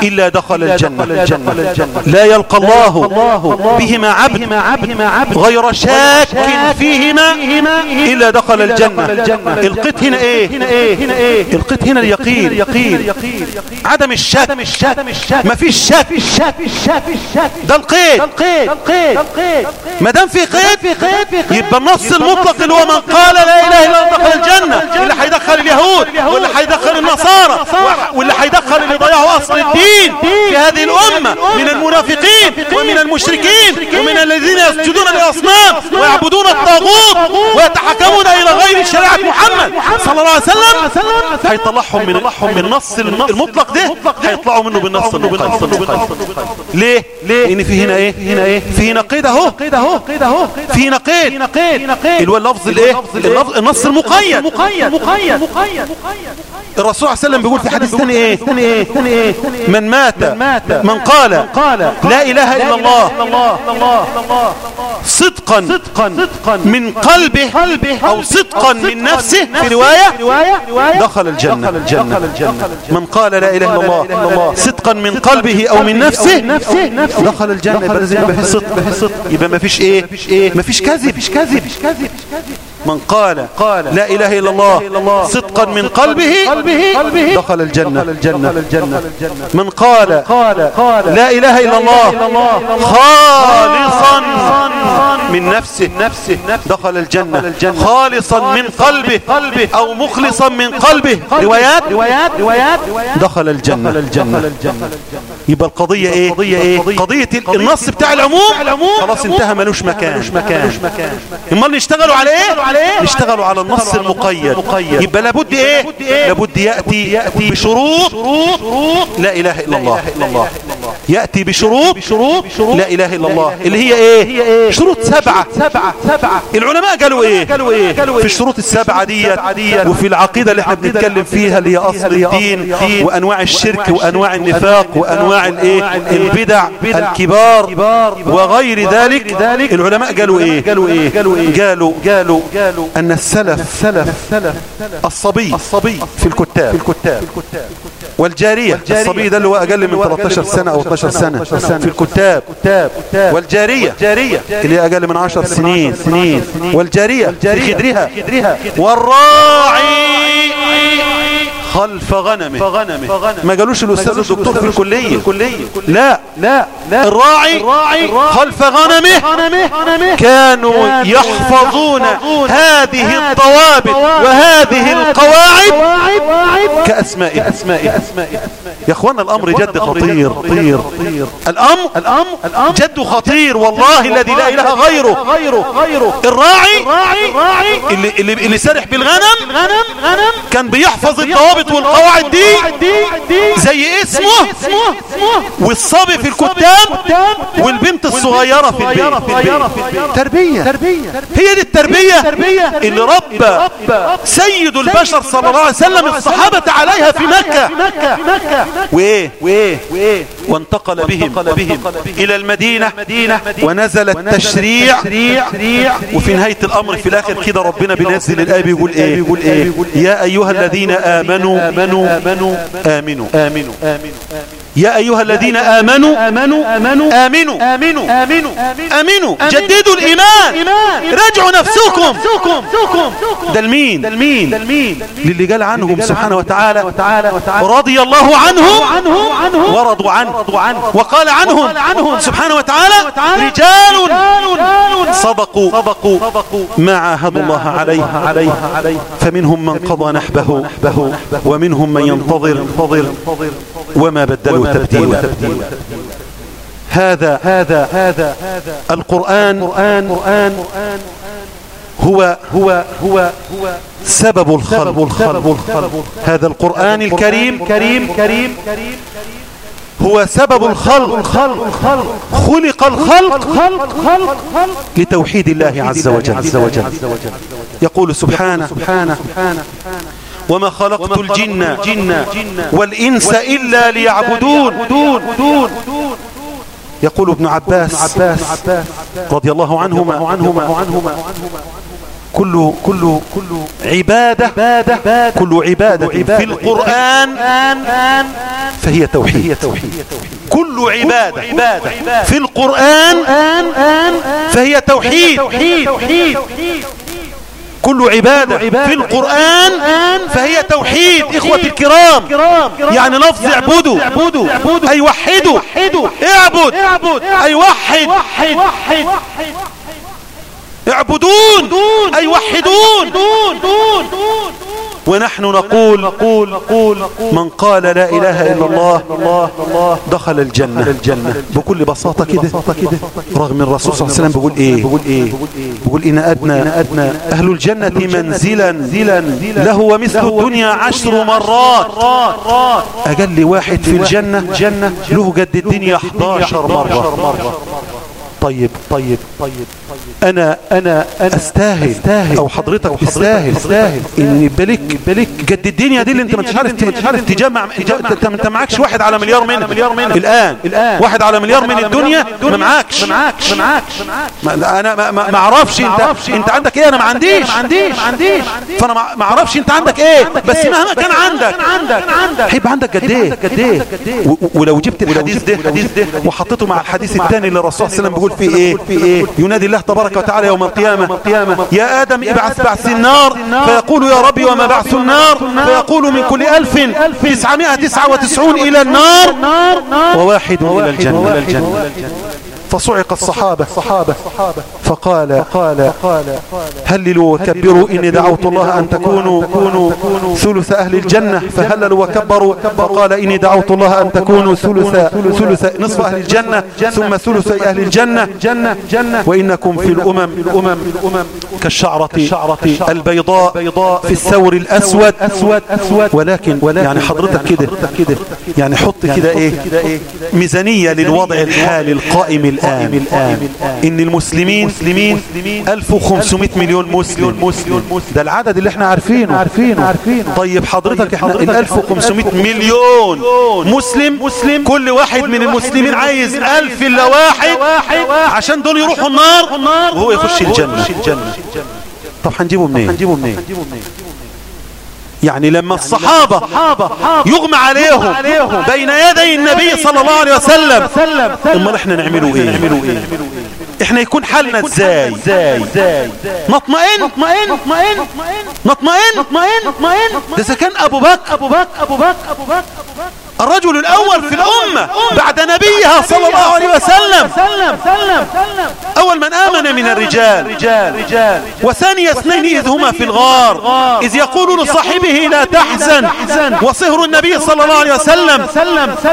Speaker 1: إلا دخل الجنة. لا يلقى الله بهما عبد غير شاك فيهما إلا دخل الجنة. القيت هنا إيه؟
Speaker 2: هنا هنا إيه؟
Speaker 1: القيت هنا اليقين
Speaker 2: اليقين
Speaker 1: عدم الشك. ما فيش شك. ده القيد. ما دام في قيد يبقى النص المطلق اللي هو من قال لا إله إلا الله دخل الجنة. اللي هيدخل اليهود واللي هيدخل النصارى. واللي هيدخل اللي ضيعوا أصل الدين. في هذه الأمة من المنافقين ومن المشركين ومن الذين يسجدون للاصنام ويعبدون الطاغوت ويتحكمون إلى غير شريعة محمد صلى الله عليه وسلم. هيطلعهم من من النص المطلق ده. هيطلعوا منه بالنص ليه ليه لأن في هنا إيه هنا إيه في هنا قيد اهو
Speaker 2: قيد أهو. قيد اهو
Speaker 1: في هنا قيد اللي هو اللفظ الإيه؟ اللفظ- النص المقيد.
Speaker 2: مقيد مقيد مقيد
Speaker 1: الرسول عليه وسلم بيقول في حديث ثاني إيه
Speaker 2: ثاني إيه ثاني إيه
Speaker 1: من مات من قال لا اله الا الله
Speaker 2: الله الله الله
Speaker 1: صدقا
Speaker 2: صدقا
Speaker 1: من قلبه أو صدقا من نفسه في روايه دخل الجنه من قال لا اله الا الله صدقا من قلبه أو من نفسه دخل الجنه يبقى لازم يبقى في صدق يبقى ما فيش إيه ما فيش كذب من قال
Speaker 2: قال
Speaker 1: لا اله الا الله صدقا من قلبه دخل الجنه من قال لا اله الا الله خالصا من نفسه دخل الجنة
Speaker 2: الجنة.
Speaker 1: خالصا من قلبه أو مخلصا من قلبه روايات
Speaker 2: روايات
Speaker 1: دخل الجنة يبقى القضية إيه
Speaker 2: قضية إيه؟
Speaker 1: النص بتاع العموم خلاص انتهى ملوش مكان امال نشتغلوا على إيه
Speaker 2: على إيه؟
Speaker 1: نشتغلوا على النص المقيد.
Speaker 2: مقيد.
Speaker 1: يبقى لابد إيه؟ لابد يأتي بشروط. لا إله إلا الله. يأتي بشروط
Speaker 2: شروط
Speaker 1: لا إله إلا الله. اللي هي إيه؟ شروط سبعة.
Speaker 2: سبعة. سبعة.
Speaker 1: العلماء قالوا
Speaker 2: إيه؟ إيه؟ قالوا إيه؟
Speaker 1: في الشروط السبعة ديت وفي العقيدة اللي
Speaker 2: إحنا
Speaker 1: بنتكلم فيها اللي هي
Speaker 2: أصل
Speaker 1: الدين وأنواع الشرك
Speaker 2: وأنواع
Speaker 1: النفاق
Speaker 2: وأنواع وأنواع الإيه؟
Speaker 1: البدع الكبار وغير ذلك.
Speaker 2: ذلك.
Speaker 1: العلماء قالوا إيه؟
Speaker 2: قالوا إيه؟ قالوا إيه؟
Speaker 1: قالوا
Speaker 2: قالوا
Speaker 1: أن السلف
Speaker 2: سلف سلف
Speaker 1: الصبي في الكتاب.
Speaker 2: الكتاب.
Speaker 1: والجارية
Speaker 2: والجارية.
Speaker 1: الصبي ده اللي هو أقل من 13 سنة أو 12 سنة. في الكتاب.
Speaker 2: كتاب. كتاب.
Speaker 1: والجارية.
Speaker 2: جارية
Speaker 1: اللي هي أقل من 10 سنين.
Speaker 2: سنين.
Speaker 1: والجارية. في خدرها. والراعي. خلف غنمه.
Speaker 2: فغنمه.
Speaker 1: ما قالوش الأستاذ الدكتور في الكلية.
Speaker 2: الكلية.
Speaker 1: لا.
Speaker 2: لا. لا.
Speaker 1: الراعي.
Speaker 2: الراعي.
Speaker 1: خلف غنمه. كانوا يحفظون هذه الضوابط وهذه القواعد.
Speaker 2: أسماء
Speaker 1: يا اخوانا الأمر جد خطير.
Speaker 2: طير طير الأمر. الأمر
Speaker 1: جد خطير. والله الذي لا إله غيره.
Speaker 2: غيره.
Speaker 1: الراعي. اللي اللي, سارح بالغنم
Speaker 2: غنم غنم
Speaker 1: كان بيحفظ الضوابط والقواعد دي زي اسمه
Speaker 2: اسمه؟
Speaker 1: والصبي في الكتاب والبنت الصغيرة في البيت. تربية. هي دي التربية
Speaker 2: تربية
Speaker 1: اللي ربى سيد البشر صلى الله عليه وسلم الصحابة عليها في مكة.
Speaker 2: وإيه؟
Speaker 1: وايه وانتقل بهم, إلى المدينة
Speaker 2: مدينة
Speaker 1: ونزل التشريع.
Speaker 2: تشريع
Speaker 1: وفي نهاية الأمر في الآخر كده ربنا بينزل الآية بيقول
Speaker 2: إيه إيه؟
Speaker 1: يا أيها الذين آمنوا
Speaker 2: آمنوا. آمنوا.
Speaker 1: آمنوا.
Speaker 2: آمنوا. آمنوا.
Speaker 1: يا أيها الذين آمنوا
Speaker 2: آمنوا آمنوا
Speaker 1: آمنوا
Speaker 2: آمنوا آمنوا
Speaker 1: آمنوا جددوا الإيمان
Speaker 2: إيمان
Speaker 1: راجعوا نفسكم. ده المين للي قال عنهم سبحانه وتعالى رضي الله عنهم
Speaker 2: عنه عنه
Speaker 1: ورضوا عنه. وقال عنهم سبحانه وتعالى رجال صدقوا ما عاهدوا الله عليه. فمنهم من قضى نحبه ومنهم من ينتظر. وما بدلوا تبديلا.
Speaker 2: هذا هذا هذا
Speaker 1: القرآن
Speaker 2: القرآن القرآن
Speaker 1: هو هو هو هو سبب الخلق. الخلق. هذا القرآن الكريم كريم كريم هو سبب الخلق. الخلق خلق الخلق لتوحيد الله عز وجل. عز وجل. يقول سبحانه سبحانه وما خلقت الجن جن والإنس إلا ليعبدون. يقول ابن عباس رضي الله عنهما عنهما كل كل كل عبادة كل عبادة في القرآن فهي توحيد. كل عبادة في القرآن فهي توحيد. كل عبادة في القرآن فهي توحيد إخوة الكرام. يعني لفظ اعبدوا أي وحدوا. اعبد. أي وحد. اعبدون. أي وحدون. ونحن نقول من قال لا إله إلا الله دخل الجنة. بكل بساطة كده رغم الرسول صلى الله عليه وسلم بيقول إيه؟ بيقول إن أدنى أهل الجنة منزلا له ومثل الدنيا عشر مرات. أقل واحد في الجنة جنة له قد الدنيا 11 مرة. طيب طيب طيب أنا أنا أنا أستاهل. أستاهل. أو حضرتك تستاهل أستاهل إن بلك بلك قد الدنيا دي اللي أنت مش عارف مش عارف تجمع أنت أنت معكش واحد على مليار منها مليار منها الآن. الآن. واحد على مليار من الدنيا؟ ما معكش ما معكش. ما معكش. أنا ما أعرفش انت أنت عندك إيه؟ أنا ما عنديش. ما عنديش. ما عنديش. فأنا ما أعرفش أنت عندك إيه. بس مهما كان عندك. عندك. هيبقى عندك قد إيه؟ إيه؟ ولو جبت الحديث ده وحطيته مع الحديث الثاني اللي الرسول صلى الله عليه وسلم. بيقول في إيه؟ ينادي الله تبارك وتعالى يوم القيامة. يا آدم ابعث بعث النار. فيقول يا ربي وما بعث النار. فيقول من كل ألف تسعمائة تسعة وتسعون إلى النار. وواحد إلى الجنة. فصعق الصحابة. صحابة فقال قال هللوا وكبروا إني دعوت الله أن تكونوا كونوا ثلث أهل الجنة. فهللوا وكبروا. فقال إني دعوت الله أن تكونوا ثلث ثلث نصف أهل الجنة. ثم ثلث أهل الجنة. جنة جنة وإنكم في الأمم الأمم. الأمم كالشعرة البيضاء في الثور الأسود. أسود أسود ولكن يعني حضرتك كده كده. يعني حط كده إيه؟ ميزانية للوضع الحالي القائم الآن الآن إن المسلمين مسلمين 1500 مليون مسلم. مسلم. ده العدد اللي إحنا عارفينه. عارفينه عارفينه. طيب حضرتك إحنا ال 1500 مليون مسلم. مسلم. كل واحد من المسلمين عايز 1000 إلا واحد عشان دول يروحوا النار. وهو يخش الجنة. طب هنجيبه منين؟ هنجيبه منين؟ يعني لما الصحابة يغمى عليهم بين يدي النبي صلى الله عليه وسلم. أمال إحنا نعمله إيه؟ إحنا يكون حالنا إزاي؟ نطمئن؟ نطمئن؟ نطمئن؟ نطمئن؟ نطمئن؟ ده إذا كان أبو بكر أبو بكر أبو بكر أبو بكر. الرجل الأول في الأمة بعد نبيها صلى الله عليه وسلم. أول من آمن من الرجال. وثاني اثنين إذ هما في الغار. إذ يقول لصاحبه لا تحزن. وصهر النبي صلى الله عليه وسلم.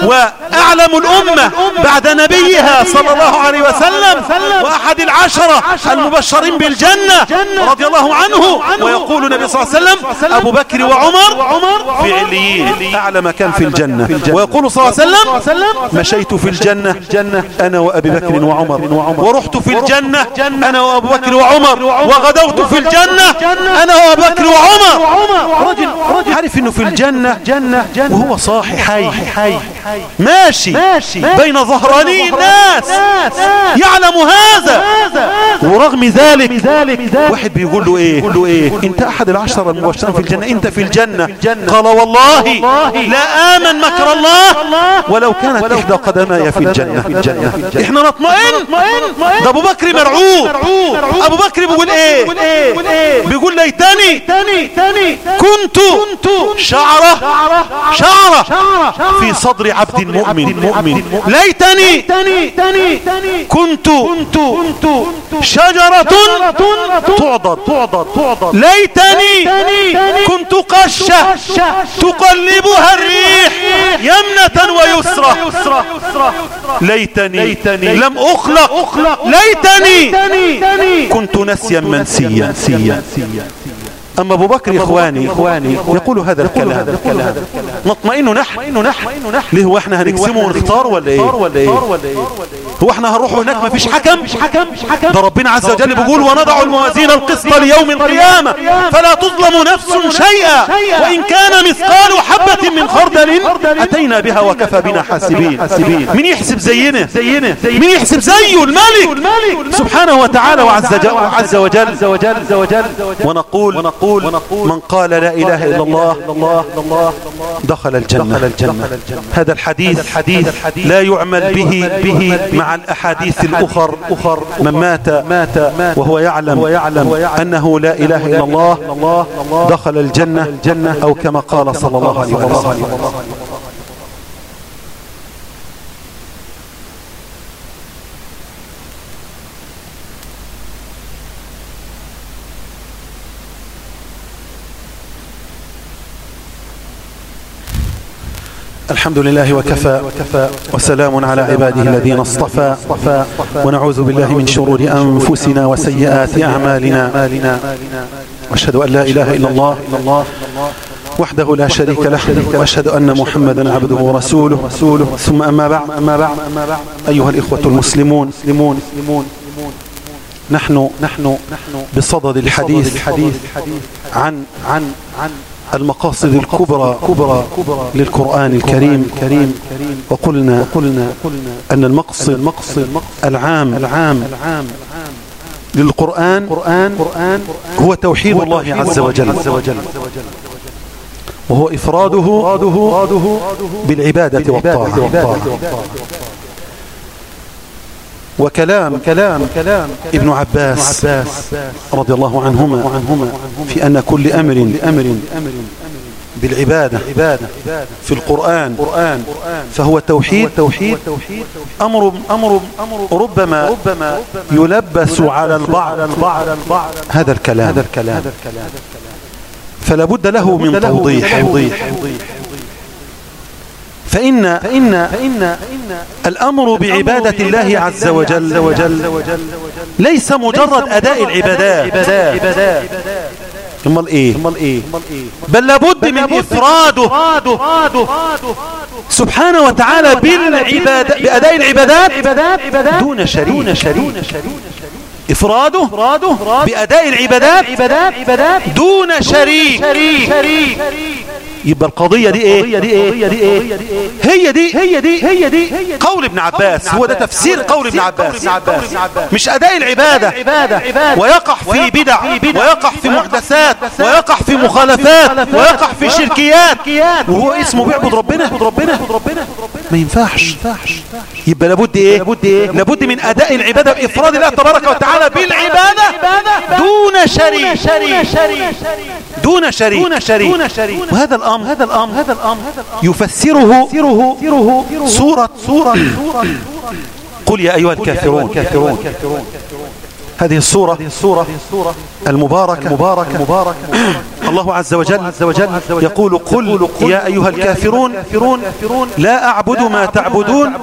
Speaker 1: وأعلم الأمة بعد نبيها صلى الله عليه وسلم. وأحد العشرة المبشرين بالجنة رضي الله عنه. ويقول النبي صلى الله عليه وسلم أبو بكر وعمر في عليين أعلى مكان في الجنة. ويقول صلى الله عليه وسلم مشيت في الجنة. جنة أنا وأبي بكر وعمر. ورحت في الجنة. أنا وأبو بكر وعمر. وغدوت في الجنة. أنا وأبو بكر وعمر. رجل عارف أنه في الجنة جنة وهو صاحي حي حي. ماشي. بين ظهراني الناس. يعلم هذا. ورغم ذلك واحد بيقول له إيه؟ له إيه؟ إنت أحد العشرة المبشرين في الجنة. أنت في الجنة. قال والله لا آمن مكر الله. ولو كانت إحدى قدماي في الجنة. إحنا نطمئن. ده أبو بكر مرعوب. أبو بكر بيقول إيه؟ بيقول ليتني. كنت شعرة. شعرة. في صدر عبد مؤمن. مؤمن. ليتني. كنت شجرة تعضد. تعضد. تعضد. ليتني. كنت قشة. تقلبها الريح. يمنة ويسرى ليتني. لم أخلق. ليتني. كنت نسيا منسيا. أما أبو بكر إخواني إخواني يقول هذا الكلام نطمئن نحن. ليه هو إحنا هنقسمه ونختار ولا إيه؟ هو إحنا هنروح هناك؟ ما فيش حكم؟ ده ربنا عز وجل بيقول ونضع الموازين القسط ليوم القيامة. فلا تظلم نفس شيئا. وإن كان مثقال حبة من خردل أتينا بها وكفى بنا حاسبين. من يحسب زينا؟ من يحسب زيه الملك؟ سبحانه وتعالى وعز وجل. ونقول ونقول من قال لا إله إلا الله دخل الجنة. هذا الحديث لا يعمل به به مع الأحاديث الأخر من مات وهو يعلم أنه لا إله إلا الله. دخل الجنة أو كما قال صلى الله عليه وسلم. الحمد لله وكفى وسلام على عباده الذين اصطفى ونعوذ بالله من شرور أنفسنا وسيئات أعمالنا. وأشهد أن لا إله إلا الله وحده لا شريك له وأشهد أن محمدا عبده ورسوله. ثم أما بعد أما بعد أيها الإخوة المسلمون نحن نحن بصدد الحديث عن عن عن المقاصد الكبرى كبرى للقرآن الكريم. كريم وقلنا قلنا أن المقصد المقصد العام العام للقرآن قرآن هو توحيد الله عز وجل. وهو إفراده بالعبادة والطاعة. وكلام كلام كلام ابن عباس رضي الله عنهما في أن كل أمر أمر بالعبادة في القرآن فهو توحيد توحيد أمر أمر ربما يلبس على البعض هذا الكلام فلا بد له من توضيح. فإن, فإن, فإن الأمر بعبادة الله عز وجل, وجل. ليس مجرد أداء العبادات أمال إيه؟ بل لابد من إفراده. سبحانه وتعالى بالعبادة بأداء العبادات دون شريك. إفراده بأداء العبادات دون شريك. يبقى القضية دي إيه؟ هي دي؟ هي دي؟ هي دي؟ قول ابن عباس هو ده تفسير قول ابن عباس. مش اداء العبادة. ويقع في بدع. ويقع في محدثات ويقع في مخالفات. ويقع في شركيات. وهو اسمه بيعبد ربنا. ما ينفعش. يبقى لابد إيه؟ لابد من أداء العبادة بافراد الله تبارك وتعالى بالعبادة دون شريك دون شريك دون شريك وهذا الأمر هذا الأمر. هذا الأمر. يفسره سورة. سورة. قل يا أيها الكافرون. كافرون هذه الصورة المباركة المباركة مباركة الله عز وجل عز وجل يقول قل يا أيها الكافرون لا أعبد ما تعبدون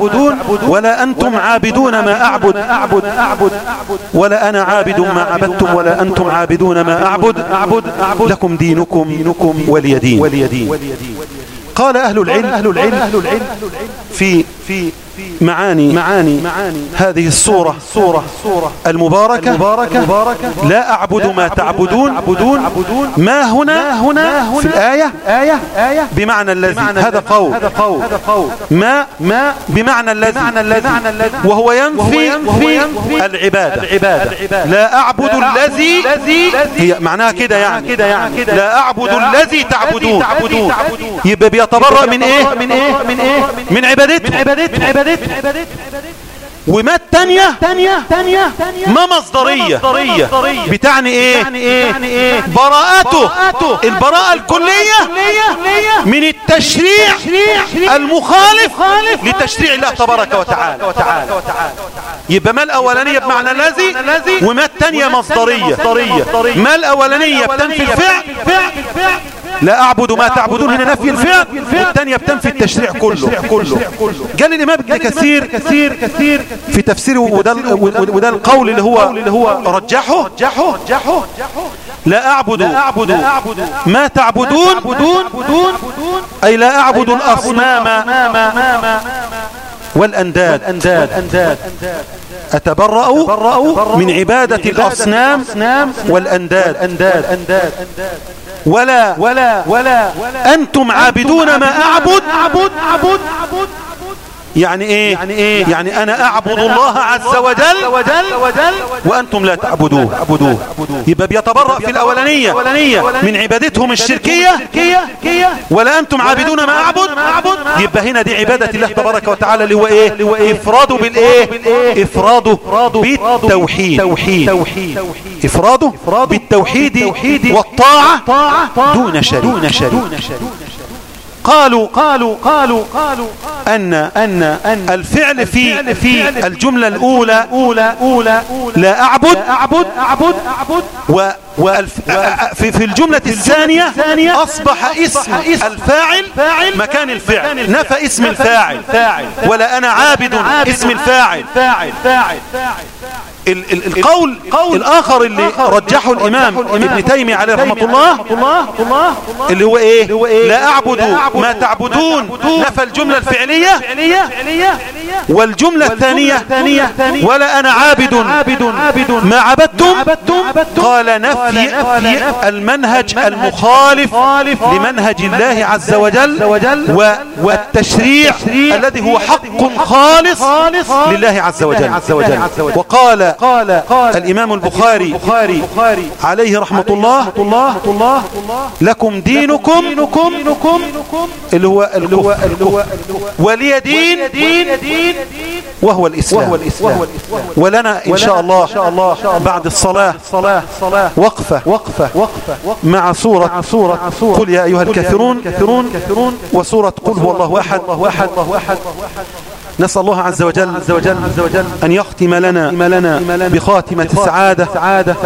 Speaker 1: ولا أنتم عابدون ما أعبد ولا أنا عابد ما عبدتم ولا أنتم عابدون ما أعبد. لكم دينكم ولي دين. قال أهل العلم أهل العلم في في معاني معاني هذه الصورة صورة المباركة. مباركة لا أعبد ما تعبدون. ما هنا؟ هنا؟ في الآية؟ آية آية. بمعنى الذي. هذا قول ما ما؟ بمعنى الذي. وهو ينفي العبادة. لا أعبد الذي. هي معناها كده يعني. لا أعبد الذي تعبدون. يبقى بيتبرأ من إيه؟ من إيه؟ من إيه؟ من عبادته. من عبادته وما التانية تانية. ما مصدرية. بتعني إيه؟ براءته. البراءة الكلية. من التشريع المخالف لتشريع الله تبارك وتعالى. يبقى ما الأولانية بمعنى الذي؟ وما التانية مصدرية. ما الأولانية بتنفي الفعل. لا أعبد ما تعبدون هنا نفي الفعل والثانية بتنفي التشريع كله. كله قال الإمام ابن كثير كثير كثير في تفسيره وده وده القول اللي هو اللي هو رجحه. لا أعبد أعبد ما تعبدون أي لا أعبد الأصنام والأنداد. انداد أتبرأ من عبادة الأصنام والأنداد. ولا ولا ولا أنتم عابدون ما أعبد. عبد يعني إيه؟ يعني إيه؟ يعني أنا أعبد الله عز وجل وأنتم لا تعبدوه. عبدوه يبقى بيتبرأ في الأولانية من عبادتهم الشركية ولا أنتم عابدون ما أعبد؟ يبقى هنا دي عبادة الله تبارك وتعالى اللي هو إيه؟ إفراده بالإيه؟ إفراده بالتوحيد. إفراده بالتوحيد والطاعة دون شريك. قالوا قالوا قالوا قالوا أن أن أن الفعل في في الجملة الأولى أولى أولى. لا أعبد أعبد أعبد أعبد. و في في الجملة الثانية أصبح اسم الفاعل مكان الفعل. نفى اسم الفاعل. ولا أنا عابد اسم الفاعل. القول الآخر اللي رجحه الإمام ابن تيمية عليه رحمة الله. اللي هو إيه؟ لا أعبد ما تعبدون. نفى الجملة الفعلية. والجملة الثانية ولا أنا عابد. ما عبدتم؟ قال نفي المنهج المخالف لمنهج الله عز وجل والتشريع الذي هو حق خالص لله عز وجل. وقال قال الإمام البخاري عليه رحمة الله لكم دينكم اللي هو ولي دين. وهو الإسلام. ولنا إن شاء الله بعد الصلاة وقفة. مع سورة. قل يا أيها الكافرون. وسورة قل هو الله أحد. نسأل الله عز وجل, عز وجل, عز وجل أن يختم لنا, لنا بخاتمة السعادة.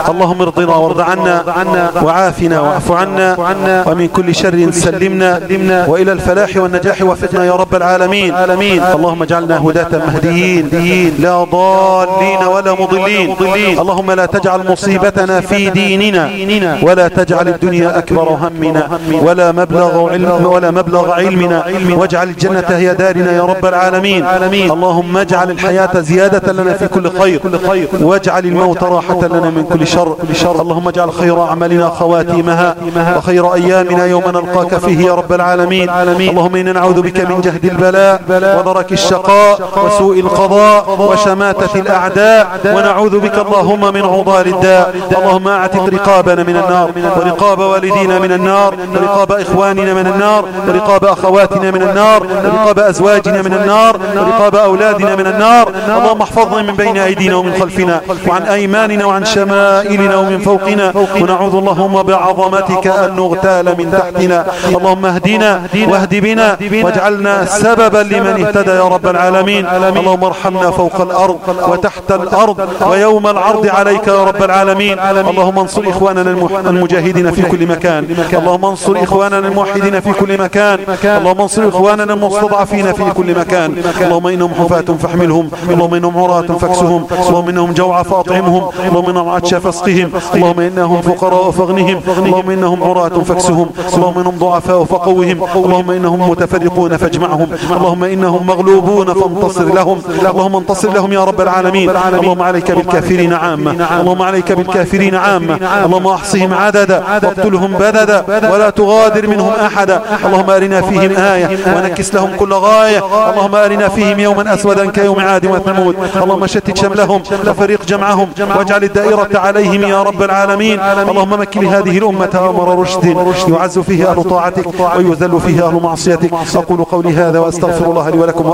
Speaker 1: اللهم ارضنا وارض عنا وعافنا واعف عنا ومن كل شر سلمنا وإلى الفلاح والنجاح وفقنا يا رب العالمين. اللهم اجعلنا هداة مهديين. لا ضالين ولا مضلين. اللهم لا تجعل مصيبتنا في ديننا ولا تجعل الدنيا أكبر همنا ولا مبلغ علم ولا مبلغ علمنا. واجعل الجنة هي دارنا يا رب العالمين. اللهم اجعل الحياة زيادة لنا في كل خير. واجعل الموت راحة لنا من كل شر. اللهم اجعل خير أعمالنا خواتيمها وخير أيامنا يوم نلقاك فيه يا رب العالمين. اللهم إنا نعوذ بك من جهد البلاء ودرك الشقاء وسوء القضاء وشماتة الأعداء. ونعوذ بك اللهم من عضال الداء. اللهم أعتق رقابنا من النار. ورقاب والدينا من النار. ورقاب إخواننا من النار. ورقاب أخواتنا من النار. ورقاب أزواجنا من النار. ورقاب أولادنا من النار. اللهم احفظنا من بين أيدينا ومن خلفنا وعن أيماننا وعن شمائلنا ومن فوقنا. ونعوذ اللهم بعظمتك أن نغتال من تحتنا. اللهم اهدنا واهد بنا واجعلنا سببا لمن اهتدى يا رب العالمين. اللهم ارحمنا فوق الأرض وتحت الأرض ويوم العرض عليك يا رب العالمين. اللهم انصر إخواننا المجاهدين في كل مكان. اللهم انصر إخواننا الموحدين في كل مكان. اللهم انصر إخواننا المستضعفين في كل مكان. اللهم إنهم حفاة فاحملهم اللهم إنهم عراة فاكسهم اللهم إنهم جوع فاطعمهم اللهم إنهم عطش فاسقهم اللهم إنهم فقراء فاغنهم اللهم إنهم عراة فاكسهم اللهم إنهم ضعفاء فقوهم اللهم إنهم متفرقون فاجمعهم اللهم إنهم مغلوبون فانتصر لهم اللهم انتصر لهم يا رب العالمين اللهم عليك بالكافرين عامة اللهم عليك بالكافرين عامة اللهم أحصهم عددا واقتلهم بددا ولا تغادر منهم أحدا اللهم أرنا فيهم آية ونكس لهم كل غاية اللهم أرنا فيهم يوما أسودا كيوم عاد وثمود. اللهم شتت شملهم وفريق جمعهم واجعل الدائرة عليهم يا رب العالمين. اللهم مكن هذه الأمة أمر رشد يعز فيه أهل طاعتك ويذل فيه أهل معصيتك. أقول قولي هذا وأستغفر الله لي ولكم